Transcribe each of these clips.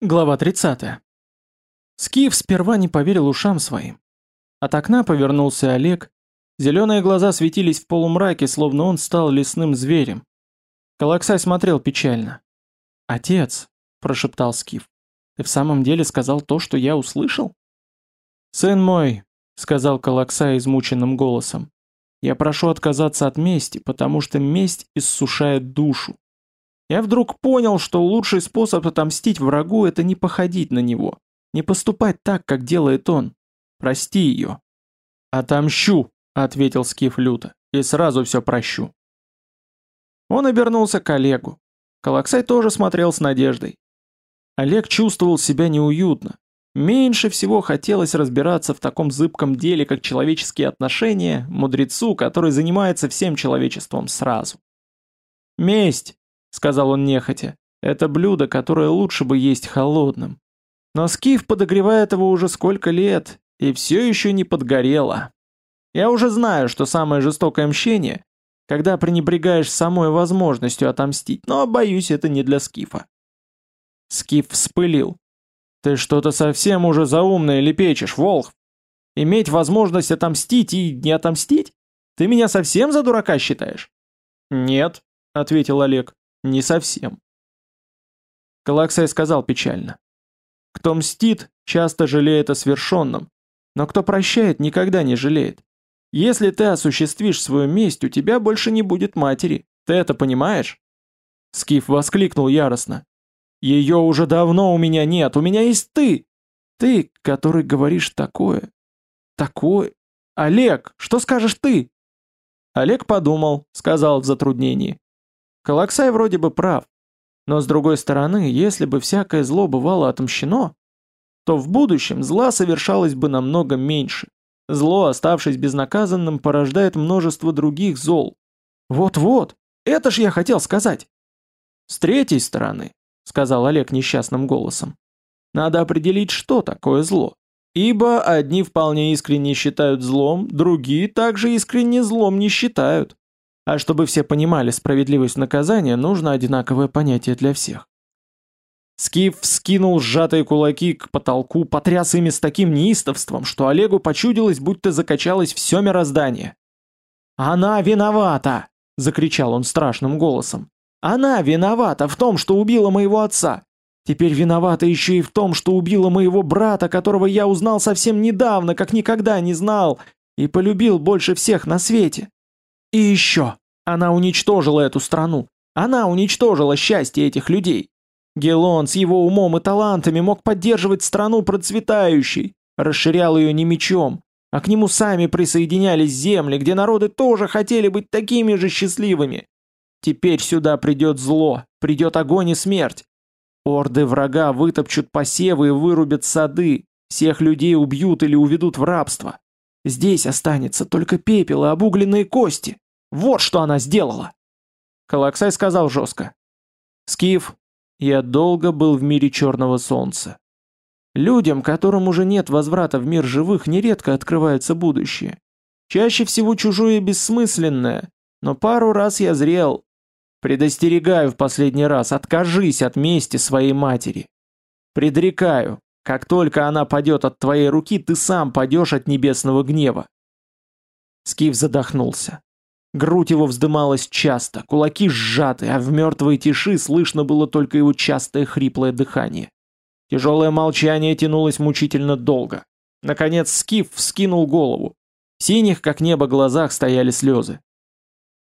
Глава 30. Скиф сперва не поверил ушам своим. От окна повернулся Олег. Зеленые глаза светились в полумраке, словно он стал лесным зверем. Калаксай смотрел печально. «Отец», — прошептал Скиф, — «ты в самом деле сказал то, что я услышал?» «Сын мой», — сказал Калаксай измученным голосом, — «я прошу отказаться от мести, потому что месть иссушает душу. Я вдруг понял, что лучший способ отомстить врагу – это не походить на него, не поступать так, как делает он. Прости ее. «Отомщу», – ответил Скиф люто, – «и сразу все прощу». Он обернулся к Олегу. Калаксай тоже смотрел с надеждой. Олег чувствовал себя неуютно. Меньше всего хотелось разбираться в таком зыбком деле, как человеческие отношения, мудрецу, который занимается всем человечеством сразу. «Месть!» — сказал он нехотя. «Это блюдо, которое лучше бы есть холодным. Но Скиф подогревает его уже сколько лет, и все еще не подгорело. Я уже знаю, что самое жестокое мщение, когда пренебрегаешь самой возможностью отомстить, но, боюсь, это не для Скифа». Скиф вспылил. «Ты что-то совсем уже заумное лепечешь, Волх. Иметь возможность отомстить и не отомстить? Ты меня совсем за дурака считаешь?» «Нет», — ответил Олег. Не совсем. Калаксай сказал печально. Кто мстит, часто жалеет о свершенном, но кто прощает, никогда не жалеет. Если ты осуществишь свою месть, у тебя больше не будет матери. Ты это понимаешь? Скиф воскликнул яростно. Ее уже давно у меня нет, у меня есть ты. Ты, который говоришь такое. Такое. Олег, что скажешь ты? Олег подумал, сказал в затруднении. Калаксай вроде бы прав. Но с другой стороны, если бы всякое зло бывало отомщено, то в будущем зла совершалось бы намного меньше. Зло, оставшись безнаказанным, порождает множество других зол. Вот-вот, это ж я хотел сказать. С третьей стороны, сказал Олег несчастным голосом, надо определить, что такое зло. Ибо одни вполне искренне считают злом, другие также искренне злом не считают. А чтобы все понимали справедливость наказания, нужно одинаковое понятие для всех. Скиф вскинул сжатые кулаки к потолку, потряс ими с таким неистовством, что Олегу почудилось, будто закачалось все мироздание. «Она виновата!» — закричал он страшным голосом. «Она виновата в том, что убила моего отца! Теперь виновата еще и в том, что убила моего брата, которого я узнал совсем недавно, как никогда не знал, и полюбил больше всех на свете. И еще, она уничтожила эту страну. Она уничтожила счастье этих людей. Гелон с его умом и талантами мог поддерживать страну процветающей, расширял ее не мечом, а к нему сами присоединялись земли, где народы тоже хотели быть такими же счастливыми. Теперь сюда придет зло, придет огонь и смерть. Орды врага вытопчут посевы и вырубят сады, всех людей убьют или уведут в рабство. Здесь останется только пепел и обугленные кости. Вот что она сделала!» Калаксай сказал жестко. «Скиф, я долго был в мире черного солнца. Людям, которым уже нет возврата в мир живых, нередко открывается будущее. Чаще всего чужое и бессмысленное, но пару раз я зрел. Предостерегаю в последний раз, откажись от мести своей матери. Предрекаю, как только она падет от твоей руки, ты сам падешь от небесного гнева. Скиф задохнулся. Грудь его вздымалась часто, кулаки сжаты, а в мертвой тиши слышно было только его частое хриплое дыхание. Тяжелое молчание тянулось мучительно долго. Наконец Скиф вскинул голову. В синих, как небо, глазах стояли слезы.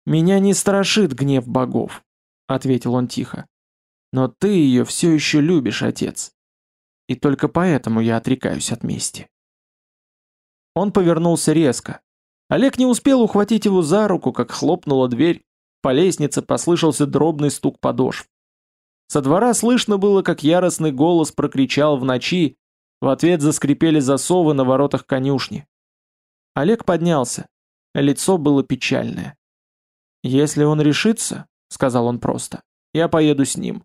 «Меня не страшит гнев богов», — ответил он тихо. «Но ты ее все еще любишь, отец. И только поэтому я отрекаюсь от мести». Он повернулся резко, Олег не успел ухватить его за руку, как хлопнула дверь. По лестнице послышался дробный стук подошв. Со двора слышно было, как яростный голос прокричал в ночи, в ответ заскрипели засовы на воротах конюшни. Олег поднялся. Лицо было печальное. «Если он решится, — сказал он просто, — я поеду с ним».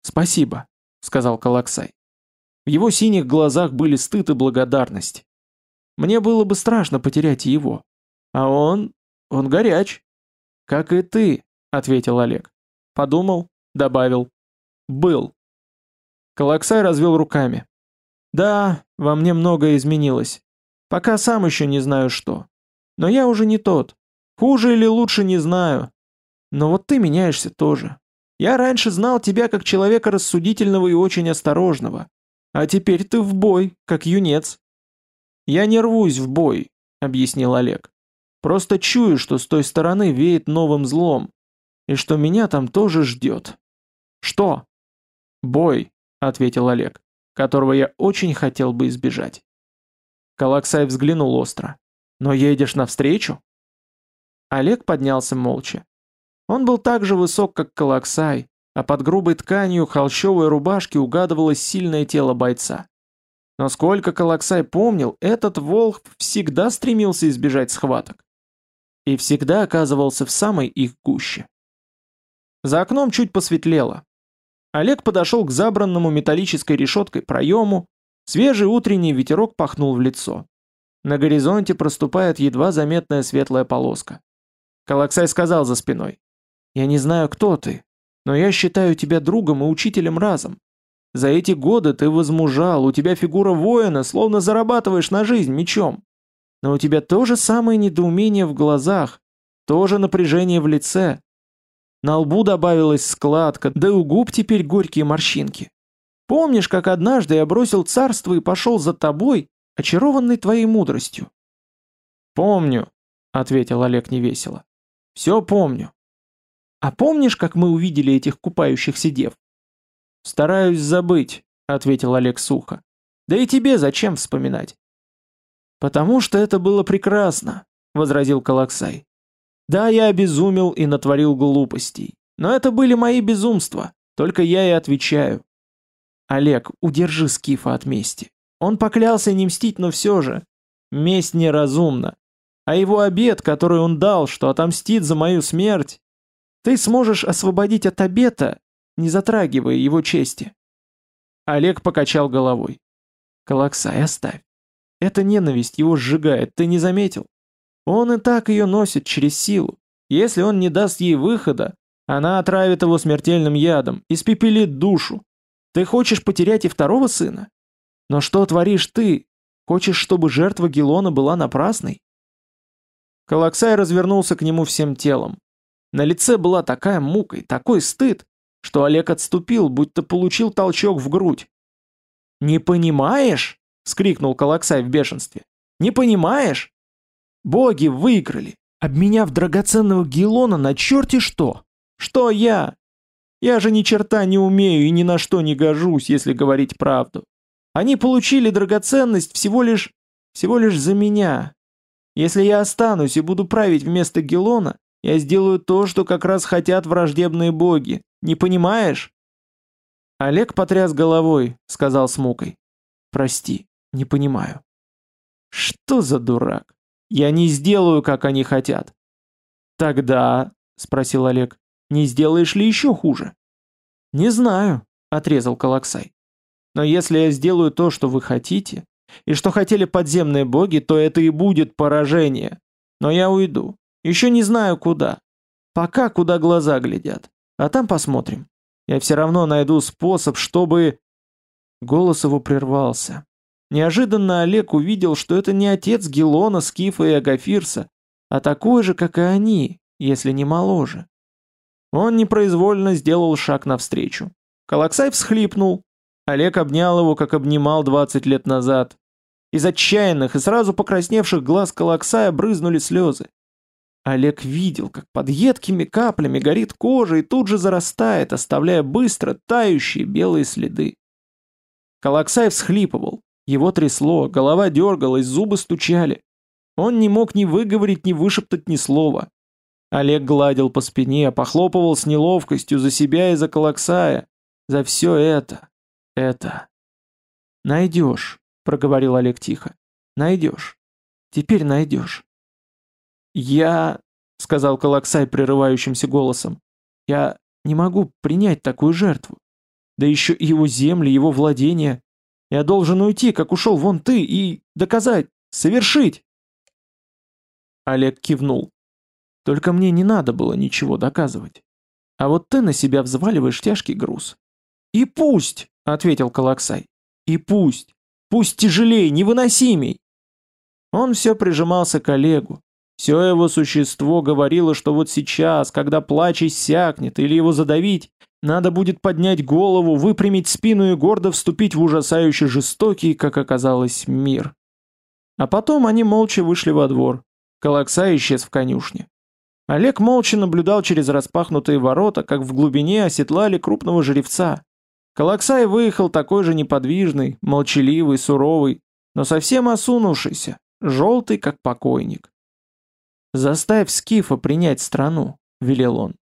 «Спасибо», — сказал Калаксай. В его синих глазах были стыд и благодарность. Мне было бы страшно потерять его. А он... он горяч. Как и ты, ответил Олег. Подумал, добавил. Был. Калаксай развел руками. Да, во мне многое изменилось. Пока сам еще не знаю что. Но я уже не тот. Хуже или лучше не знаю. Но вот ты меняешься тоже. Я раньше знал тебя как человека рассудительного и очень осторожного. А теперь ты в бой, как юнец. Я не рвусь в бой, объяснил Олег. Просто чую, что с той стороны веет новым злом, и что меня там тоже ждет. Что? Бой, ответил Олег, которого я очень хотел бы избежать. Калаксай взглянул остро. Но едешь навстречу? Олег поднялся молча. Он был так же высок, как Калаксай, а под грубой тканью холщовой рубашки угадывалось сильное тело бойца. Но сколько Калаксай помнил, этот волк всегда стремился избежать схваток. И всегда оказывался в самой их гуще. За окном чуть посветлело. Олег подошел к забранному металлической решеткой проему, свежий утренний ветерок пахнул в лицо. На горизонте проступает едва заметная светлая полоска. Калаксай сказал за спиной. «Я не знаю, кто ты, но я считаю тебя другом и учителем разом. За эти годы ты возмужал, у тебя фигура воина, словно зарабатываешь на жизнь мечом. Но у тебя то же самое недоумение в глазах, то же напряжение в лице. На лбу добавилась складка, да и у губ теперь горькие морщинки. Помнишь, как однажды я бросил царство и пошел за тобой, очарованный твоей мудростью?» «Помню», — ответил Олег невесело. «Все помню. А помнишь, как мы увидели этих купающихся дев?» «Стараюсь забыть», — ответил Олег сухо. «Да и тебе зачем вспоминать?» «Потому что это было прекрасно», — возразил Калаксай. «Да, я обезумел и натворил глупостей, но это были мои безумства, только я и отвечаю. Олег, удержи Скифа от мести. Он поклялся не мстить, но все же. Месть неразумна. А его обет, который он дал, что отомстит за мою смерть, ты сможешь освободить от обета, не затрагивая его чести. Олег покачал головой. Калаксай, оставь. Эта ненависть его сжигает, ты не заметил? Он и так ее носит через силу. Если он не даст ей выхода, она отравит его смертельным ядом, испепелит душу. Ты хочешь потерять и второго сына? Но что творишь ты? Хочешь, чтобы жертва Гелона была напрасной? Калаксай развернулся к нему всем телом. На лице была такая мука и такой стыд, что Олег отступил, будто получил толчок в грудь. «Не понимаешь?» — скрикнул Калаксай в бешенстве. «Не понимаешь? Боги выиграли, обменяв драгоценного Гелона на черти что. Что я? Я же ни черта не умею и ни на что не гожусь, если говорить правду. Они получили драгоценность всего лишь... всего лишь за меня. Если я останусь и буду править вместо Гелона, я сделаю то, что как раз хотят враждебные боги. Не понимаешь?» Олег потряс головой, сказал с мукой. «Прости, не понимаю». «Что за дурак? Я не сделаю, как они хотят». «Тогда», — спросил Олег, не сделаешь ли еще хуже? Не знаю, отрезал Калаксай. Но если я сделаю то, что вы хотите, и что хотели подземные боги, то это и будет поражение. Но я уйду. Еще не знаю куда. Пока куда глаза глядят. А там посмотрим. Я все равно найду способ, чтобы... Голос его прервался. Неожиданно Олег увидел, что это не отец Гелона, Скифа и Агафирса, а такой же, как и они, если не моложе. Он непроизвольно сделал шаг навстречу. Калаксай всхлипнул. Олег обнял его, как обнимал 20 лет назад. Из отчаянных и сразу покрасневших глаз Калаксая брызнули слезы. Олег видел, как под едкими каплями горит кожа и тут же зарастает, оставляя быстро тающие белые следы. Калаксай всхлипывал. Его трясло, голова дергалась, зубы стучали. Он не мог ни выговорить, ни вышептать ни слова. Олег гладил по спине, похлопывал с неловкостью за себя и за Колоксая. За все это. Это. «Найдешь», — проговорил Олег тихо. «Найдешь. Теперь найдешь». «Я...» — сказал Колоксай прерывающимся голосом. «Я не могу принять такую жертву. Да еще и его земли, его владения. Я должен уйти, как ушел вон ты, и доказать, совершить». Олег кивнул. Только мне не надо было ничего доказывать. А вот ты на себя взваливаешь тяжкий груз. И пусть! — ответил Калаксай. «И пусть, пусть тяжелее, невыносимей!» Он все прижимался к Олегу. Все его существо говорило, что вот сейчас, когда плач иссякнет или его задавить, надо будет поднять голову, выпрямить спину и гордо вступить в ужасающе жестокий, как оказалось, мир. А потом они молча вышли во двор. Калакса исчез в конюшне. Олег молча наблюдал через распахнутые ворота, как в глубине оседлали крупного жеребца. Калаксай выехал такой же неподвижный, молчаливый, суровый, но совсем осунувшийся, желтый, как покойник. «Заставь Скифа принять страну», — велел он.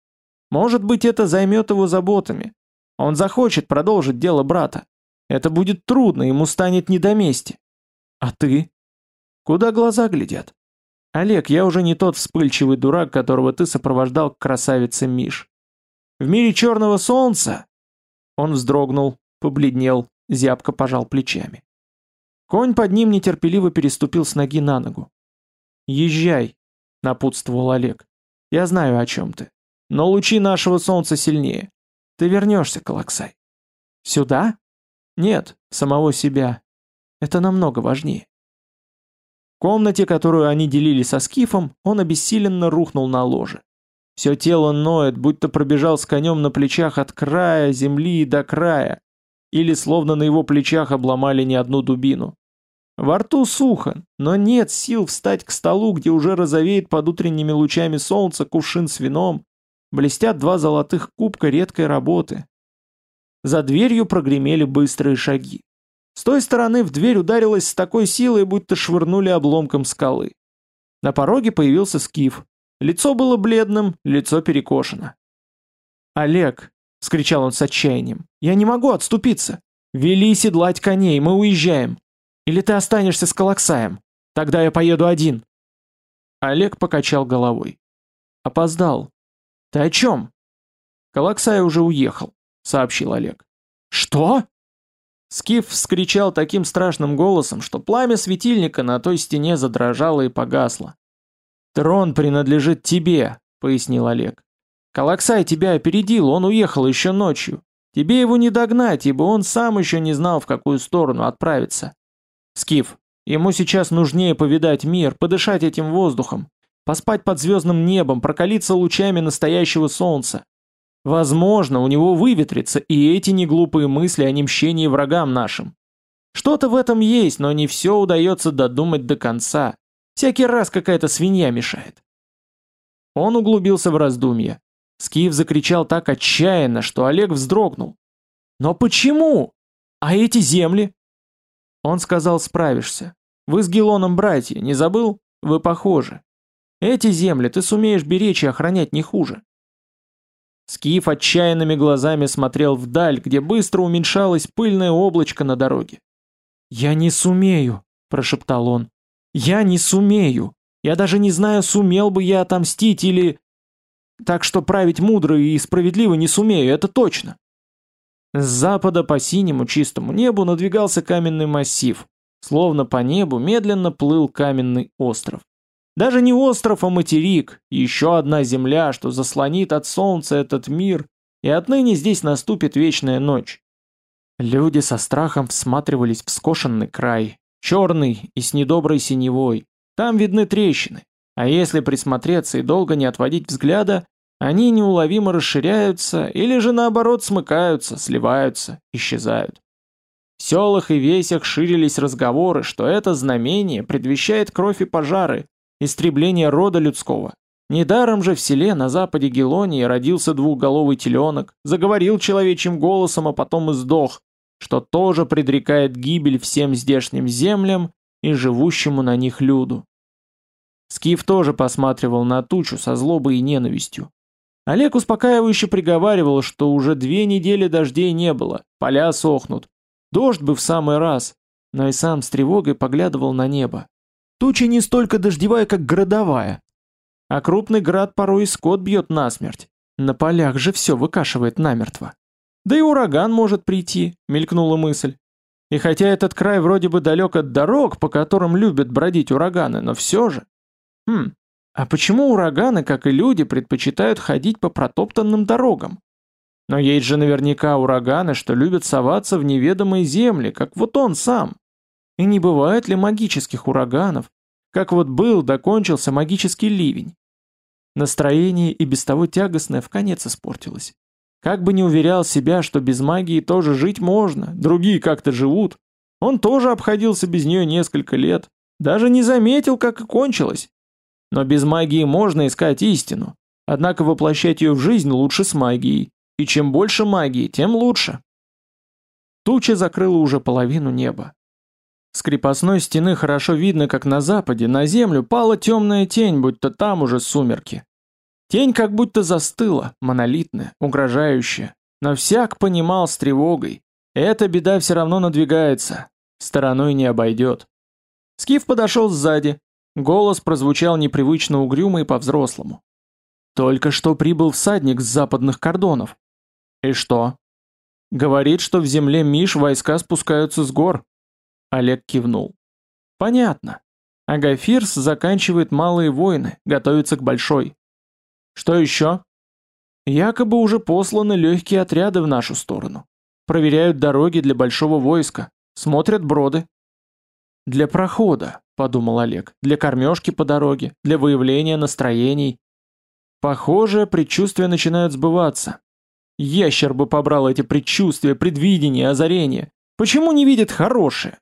«Может быть, это займет его заботами. Он захочет продолжить дело брата. Это будет трудно, ему станет не до мести. А ты? Куда глаза глядят? Олег, я уже не тот вспыльчивый дурак, которого ты сопровождал к красавице Миш. В мире черного солнца...» Он вздрогнул, побледнел, зябко пожал плечами. Конь под ним нетерпеливо переступил с ноги на ногу. «Езжай», — напутствовал Олег. «Я знаю, о чем ты. Но лучи нашего солнца сильнее. Ты вернешься, Калаксай». «Сюда?» «Нет, самого себя. Это намного важнее». В комнате, которую они делили со Скифом, он обессиленно рухнул на ложе. Все тело ноет, будто пробежал с конем на плечах от края земли до края, или словно на его плечах обломали не одну дубину. Во рту сухо, но нет сил встать к столу, где уже розовеет под утренними лучами солнца кувшин с вином, блестят два золотых кубка редкой работы. За дверью прогремели быстрые шаги. С той стороны в дверь ударилась с такой силой, будто швырнули обломком скалы. На пороге появился Скиф. Лицо было бледным, лицо перекошено. «Олег!» — скричал он с отчаянием. «Я не могу отступиться! Вели седлать коней, мы уезжаем! Или ты останешься с Калаксаем? Тогда я поеду один!» Олег покачал головой. «Опоздал. Ты о чем?» «Калаксай уже уехал», — сообщил Олег. «Что?» Скиф вскричал таким страшным голосом, что пламя светильника на той стене задрожало и погасло. «Трон принадлежит тебе», — пояснил Олег. «Калаксай тебя опередил, он уехал еще ночью. Тебе его не догнать, ибо он сам еще не знал, в какую сторону отправиться. Скиф, ему сейчас нужнее повидать мир, подышать этим воздухом, поспать под звездным небом, прокалиться лучами настоящего солнца. Возможно, у него выветрится и эти неглупые мысли о немщении врагам нашим. Что-то в этом есть, но не все удается додумать до конца. Всякий раз какая-то свинья мешает. Он углубился в раздумья. Скиф закричал так отчаянно, что Олег вздрогнул. «Но почему? А эти земли?» Он сказал, справишься. Вы с Гелоном братья, не забыл? Вы похожи. Эти земли ты сумеешь беречь и охранять не хуже. Скиф отчаянными глазами смотрел вдаль, где быстро уменьшалось пыльное облачко на дороге. «Я не сумею», – прошептал он. «Я не сумею. Я даже не знаю, сумел бы я отомстить или... Так что править мудро и справедливо не сумею, это точно». С запада по синему чистому небу надвигался каменный массив, словно по небу медленно плыл каменный остров. Даже не остров, а материк, еще одна земля, что заслонит от солнца этот мир, и отныне здесь наступит вечная ночь. Люди со страхом всматривались в скошенный край, черный и с недоброй синевой. Там видны трещины, а если присмотреться и долго не отводить взгляда, они неуловимо расширяются или же наоборот смыкаются, сливаются, исчезают. В селах и весях ширились разговоры, что это знамение предвещает кровь и пожары, истребление рода людского. Недаром же в селе на западе Гелонии родился двухголовый теленок, заговорил человечьим голосом, а потом и сдох, что тоже предрекает гибель всем здешним землям и живущему на них люду. Скиф тоже посматривал на тучу со злобой и ненавистью. Олег успокаивающе приговаривал, что уже две недели дождей не было, поля сохнут. Дождь бы в самый раз, но и сам с тревогой поглядывал на небо. Туча не столько дождевая, как градовая. А крупный град порой и скот бьет насмерть. На полях же все выкашивает намертво. Да и ураган может прийти, мелькнула мысль. И хотя этот край вроде бы далек от дорог, по которым любят бродить ураганы, но все же... Хм, а почему ураганы, как и люди, предпочитают ходить по протоптанным дорогам? Но есть же наверняка ураганы, что любят соваться в неведомые земли, как вот он сам. И не бывает ли магических ураганов, как вот был, докончился магический ливень? Настроение и без того тягостное в конец испортилось. Как бы не уверял себя, что без магии тоже жить можно, другие как-то живут, он тоже обходился без нее несколько лет, даже не заметил, как и кончилось. Но без магии можно искать истину, однако воплощать ее в жизнь лучше с магией. И чем больше магии, тем лучше. Туча закрыла уже половину неба. С крепостной стены хорошо видно, как на западе на землю пала темная тень, будто там уже сумерки. Тень как будто застыла, монолитная, угрожающая. Но всяк понимал с тревогой. Эта беда все равно надвигается. Стороной не обойдет. Скиф подошел сзади. Голос прозвучал непривычно угрюмо и по-взрослому. Только что прибыл всадник с западных кордонов. И что? Говорит, что в земле Миш войска спускаются с гор. Олег кивнул. Понятно. Агафирс заканчивает малые войны, готовится к большой. Что еще? Якобы уже посланы легкие отряды в нашу сторону. Проверяют дороги для большого войска, смотрят броды. Для прохода, подумал Олег, для кормежки по дороге, для выявления настроений. Похоже, предчувствия начинают сбываться. Ящер бы побрал эти предчувствия, предвидения, озарения. Почему не видит хорошее?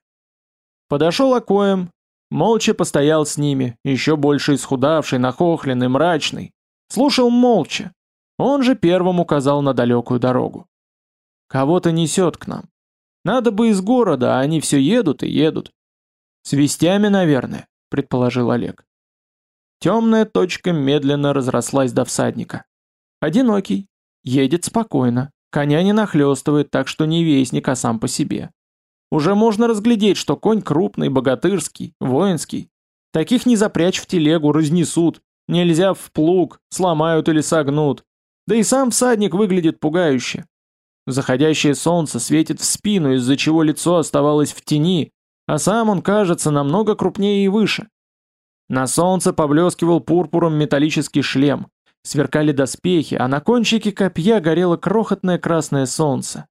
Подошел Акоем, молча постоял с ними, еще больше исхудавший, нахохленный, мрачный. Слушал молча. Он же первым указал на далекую дорогу. Кого-то несет к нам. Надо бы из города, а они все едут и едут. С вестями, наверное, предположил Олег. Темная точка медленно разрослась до всадника. Одинокий, Едет спокойно, коня не нахлестывает, так что не вестник, а сам по себе. Уже можно разглядеть, что конь крупный, богатырский, воинский. Таких не запрячь в телегу, разнесут. Нельзя в плуг, сломают или согнут. Да и сам всадник выглядит пугающе. Заходящее солнце светит в спину, из-за чего лицо оставалось в тени, а сам он кажется намного крупнее и выше. На солнце поблескивал пурпуром металлический шлем, Сверкали доспехи, а на кончике копья горело крохотное красное солнце.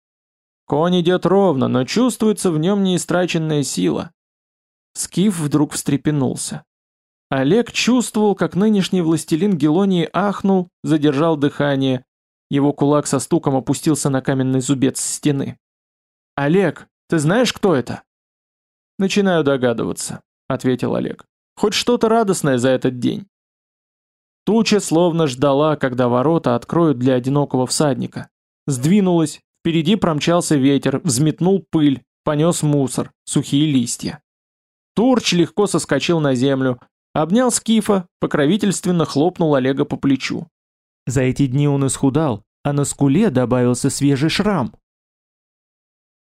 Конь идет ровно, но чувствуется в нем неистраченная сила. Скиф вдруг встрепенулся. Олег чувствовал, как нынешний властелин Гелонии ахнул, задержал дыхание. Его кулак со стуком опустился на каменный зубец стены. «Олег, ты знаешь, кто это?» «Начинаю догадываться», — ответил Олег. «Хоть что-то радостное за этот день». Туча словно ждала, когда ворота откроют для одинокого всадника. Сдвинулась, впереди промчался ветер, взметнул пыль, понес мусор, сухие листья. Турч легко соскочил на землю, обнял Скифа, покровительственно хлопнул Олега по плечу. За эти дни он исхудал, а на скуле добавился свежий шрам.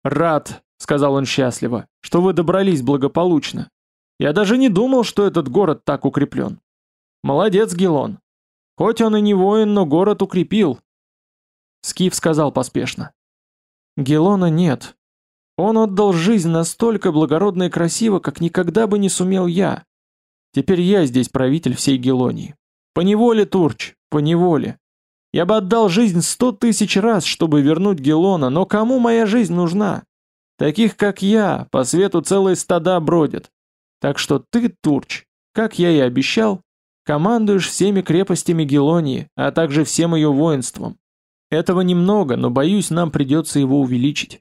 «Рад», — сказал он счастливо, — «что вы добрались благополучно. Я даже не думал, что этот город так укреплен. Молодец, Гелон. Хоть он и не воин, но город укрепил. Скиф сказал поспешно. Гелона нет. Он отдал жизнь настолько благородно и красиво, как никогда бы не сумел я. Теперь я здесь правитель всей Гелонии. По неволе, Турч, по неволе. Я бы отдал жизнь сто тысяч раз, чтобы вернуть Гелона, но кому моя жизнь нужна? Таких, как я, по свету целые стада бродят. Так что ты, Турч, как я и обещал, Командуешь всеми крепостями Гелонии, а также всем ее воинством. Этого немного, но боюсь, нам придется его увеличить.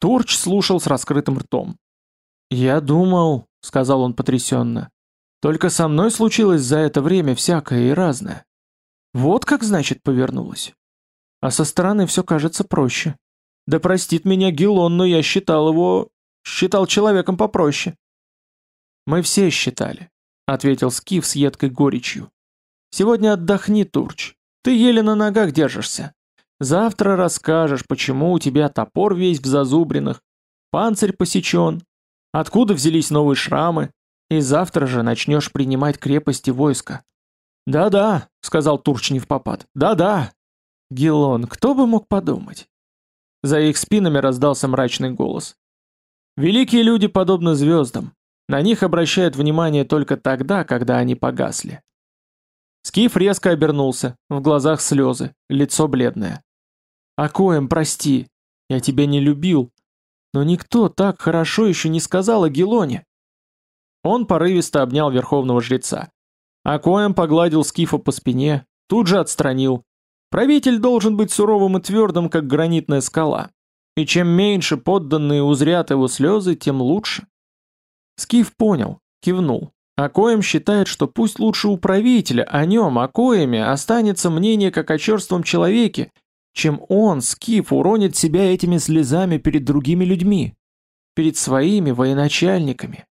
Турч слушал с раскрытым ртом. «Я думал», — сказал он потрясенно, — «только со мной случилось за это время всякое и разное. Вот как, значит, повернулось. А со стороны все кажется проще. Да простит меня Гелон, но я считал его... считал человеком попроще». Мы все считали. — ответил Скиф с едкой горечью. «Сегодня отдохни, Турч. Ты еле на ногах держишься. Завтра расскажешь, почему у тебя топор весь в зазубринах, панцирь посечен, откуда взялись новые шрамы, и завтра же начнешь принимать крепости войска». «Да-да», — сказал Турч не в попад, — «да-да». Гелон, кто бы мог подумать? За их спинами раздался мрачный голос. «Великие люди подобны звездам. На них обращают внимание только тогда, когда они погасли. Скиф резко обернулся, в глазах слезы, лицо бледное. Акоем, прости, я тебя не любил, но никто так хорошо еще не сказал о Гелоне. Он порывисто обнял верховного жреца. Акоем погладил Скифа по спине, тут же отстранил. Правитель должен быть суровым и твердым, как гранитная скала. И чем меньше подданные узрят его слезы, тем лучше. Скиф понял, кивнул. Акоем считает, что пусть лучше у правителя о нем, о Коеме, останется мнение как о черством человеке, чем он, Скиф, уронит себя этими слезами перед другими людьми, перед своими военачальниками.